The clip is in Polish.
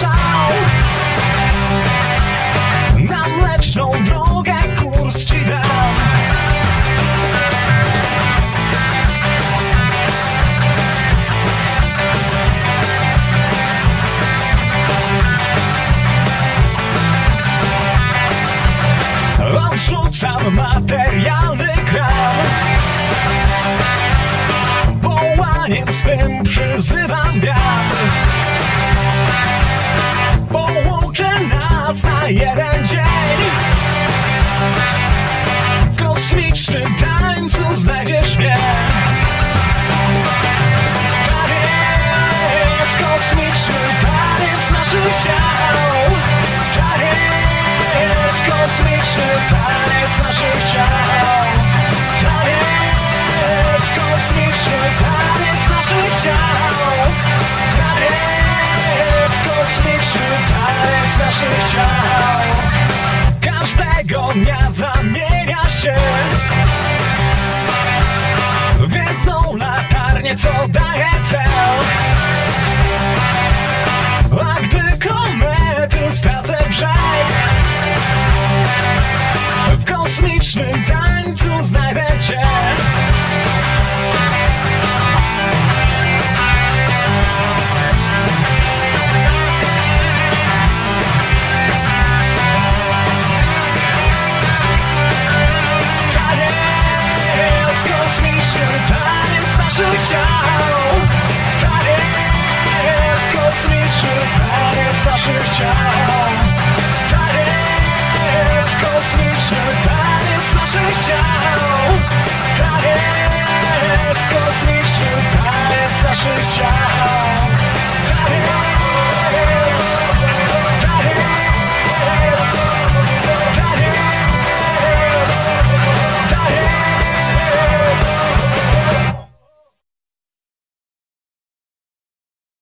szał Na mleczną drogę kurs ci dam matę końcu znajdziesz mnie. Taniec kosmiczny, taniec naszych ciał. Taniec kosmiczny, taniec naszych ciał. Taniec kosmiczny, taniec naszych ciał. Kosmiczny, naszych ciał. Każdego dnia zamienia się gwiezdną latarnię, co daje cel. A gdy komety stracę brzeg W kosmicznym tańcu ciał Taniec, kosmiczny taniec naszych ciał. Taniec, kosmiczny taniec naszych ciał